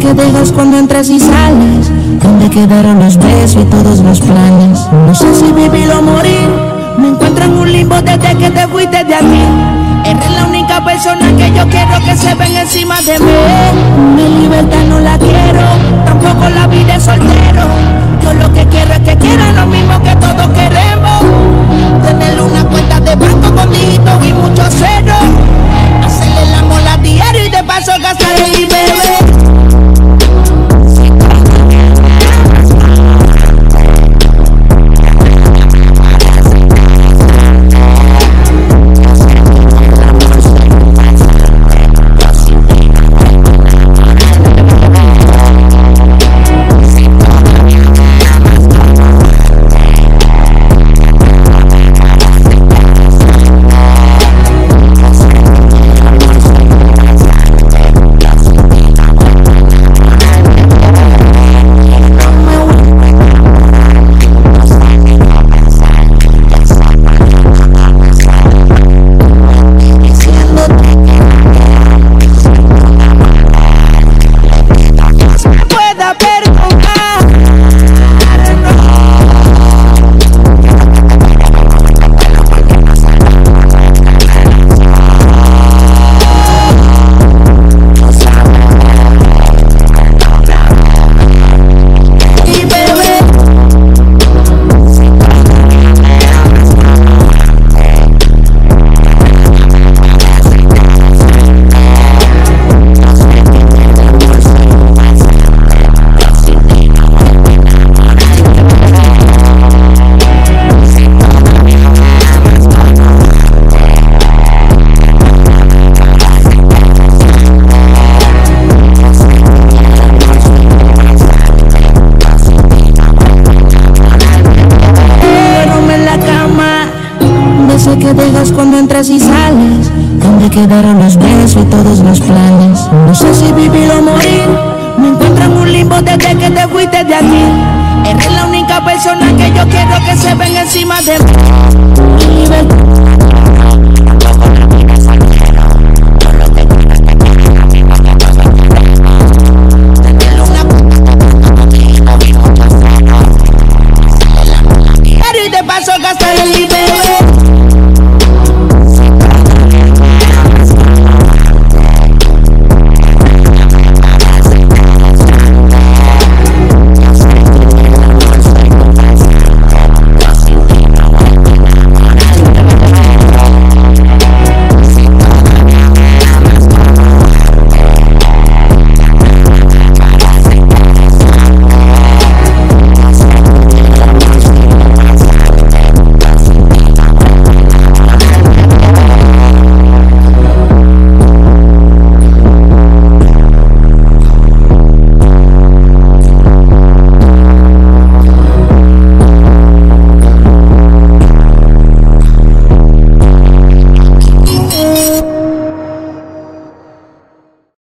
que dejas cuando entras y sales. Donde quedaron los besos y todos los planes. No sé si vivir o morir. Encuentro en un limbo desde que te fuiste de aquí. Eres la única persona que yo quiero que se ven encima de mí. Mi libertad no la quiero, tampoco la vida de soltero. Yo lo que quiero es que quieran lo mismo que todos queremos. Tener una cuenta de banco con dígitos y mucho cero. Hacerle la mola diario y de paso gastar entras y sales. Donde quedaron los besos y todos los planes. No sé si vivir o morir. Me encuentro en un limbo desde que te fuiste de aquí. Eres la única persona que yo quiero que se ven encima de mí.